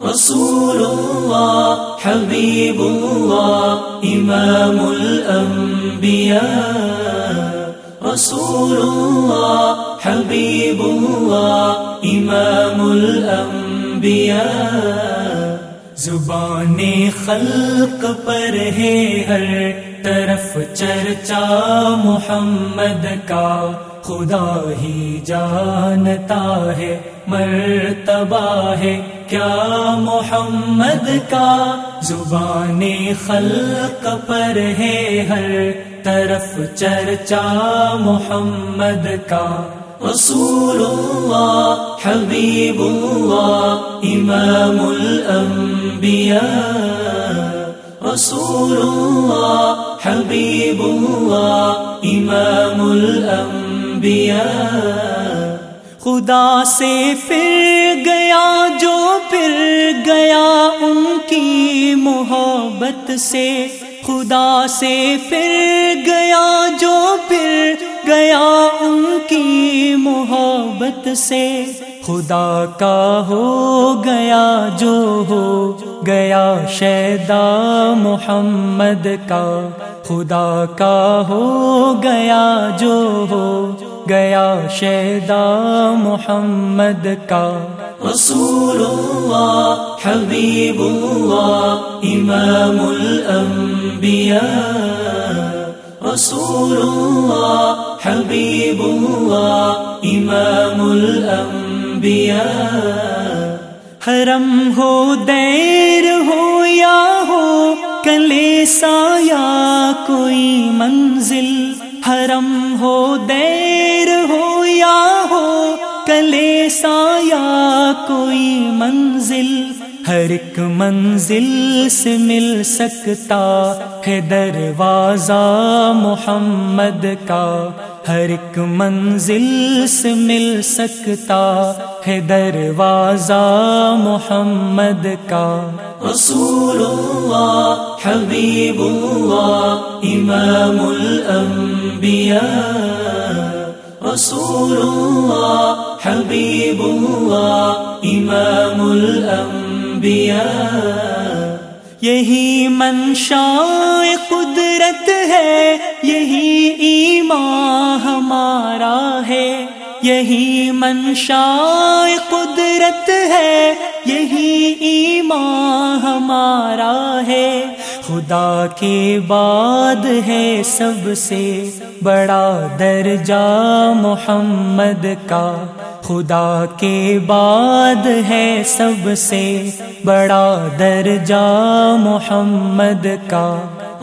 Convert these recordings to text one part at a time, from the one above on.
رسول اللہ حبیب اللہ امام الانبیاء رسول اللہ حبیب اللہ امام الانبیاء زبان خلق پر ہے ہر طرف چرچا محمد کا خدا ہی جانتا ہے مرتبہ ہے کیا محمد کا زبان خلق پر ہے ہر طرف چرچا محمد کا رسول اللہ، حبیب اللہ، امام الانبیاء، رسول اللہ، حبیب اللہ، امام الانبیاء۔ خدا سے پھر گیا، جو پھر گیا ان کی محبت سے۔ خدا سے پھر گیا، جو پھر گیا ان کی محبت سے۔ خدا کا ہو گیا، جو ہو گیا شیدا محمد کا۔ خدا کا ہو گیا، جو ہو گیا شیدا محمد کا۔ رسول اللہ حبیب اللہ امام الانبیاء رسول اللہ حبیب اللہ امام الانبیاء حرم ہو دیر ہو یا ہو کلے سایا کوئی منزل۔ حرم ہو دیر کلے سایا کوئی منزل، ہر ایک منزل سے مل سکتا ہے دروازہ محمد کا۔ ہر ایک منزل سے مل سکتا ہے دروازہ محمد کا۔ رسول اللہ، حبیب اللہ، امام الانبیاء۔ رسول اللہ حبیب اللہ امام الانبیاء یہی منشا قدرت ہے یہی ایمان ہمارا ہے یہی منشا قدرت ہے یہی ایمان ہمارا ہے خدا کے بعد ہے سب سے بڑا درجہ محمد کا۔ خدا کے بعد ہے سب سے بڑا درجہ محمد کا۔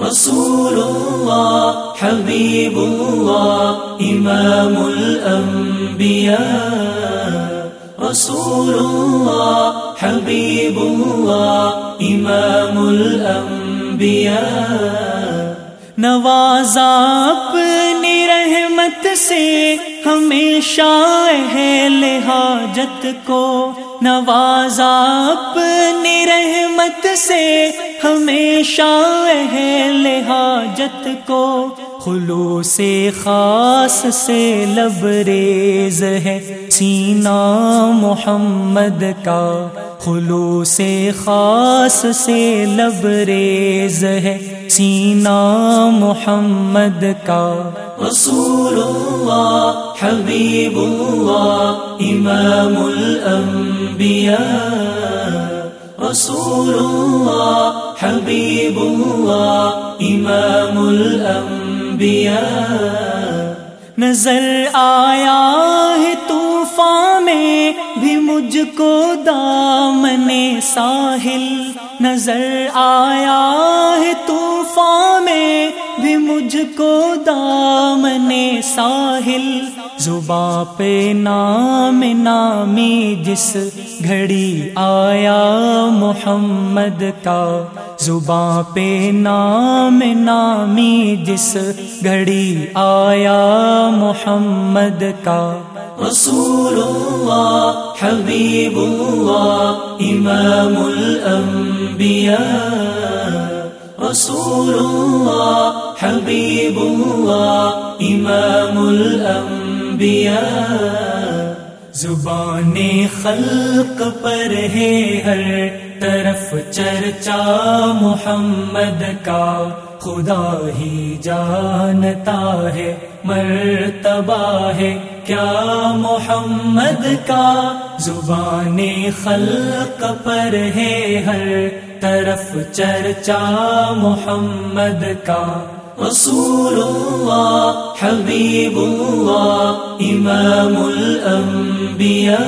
رسول اللہ حبیب اللہ امام الانبیاء رسول اللہ حبیب اللہ امام الانبیاء نوازا اپنی رحمت سے ہمیشہ اہل حاجت کو نوازا اپنی رحمت سے ہمیشہ اہل حاجت کو۔ خلو سے خاص سے لبریز ہے سینا محمد کا۔ خلو سے خاص سے لبریز ہے سینا محمد کا رسول اللہ حبیب اللہ امام الانبیاء رسول اللہ حبیب اللہ امام الانبیاء نظر آیا ہے طوفان میں بھی مجھ کو دامن ساحل نظر آیا ہے طوفان میں بھی مجھ کو دامن ساحل زباں پہ نام نامی جس گھڑی آیا محمد کا زباں پہ نام نامی جس گھڑی آیا محمد کا رسول اللہ حبیب اللہ امام الانبیاء رسول اللہ حبیب اللہ امام الانبیاء زبان خلق پر ہے ہر طرف چرچا محمد کا خدا ہی جانتا ہے مرتبہ ہے کیا محمد کا زبان خلق پر ہے ہر طرف چرچا محمد کا رسول اللہ، حبیب اللہ، امام الانبیاء،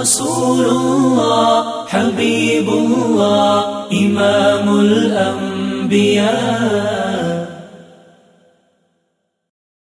رسول اللہ، حبیب اللہ، امام الانبیاء۔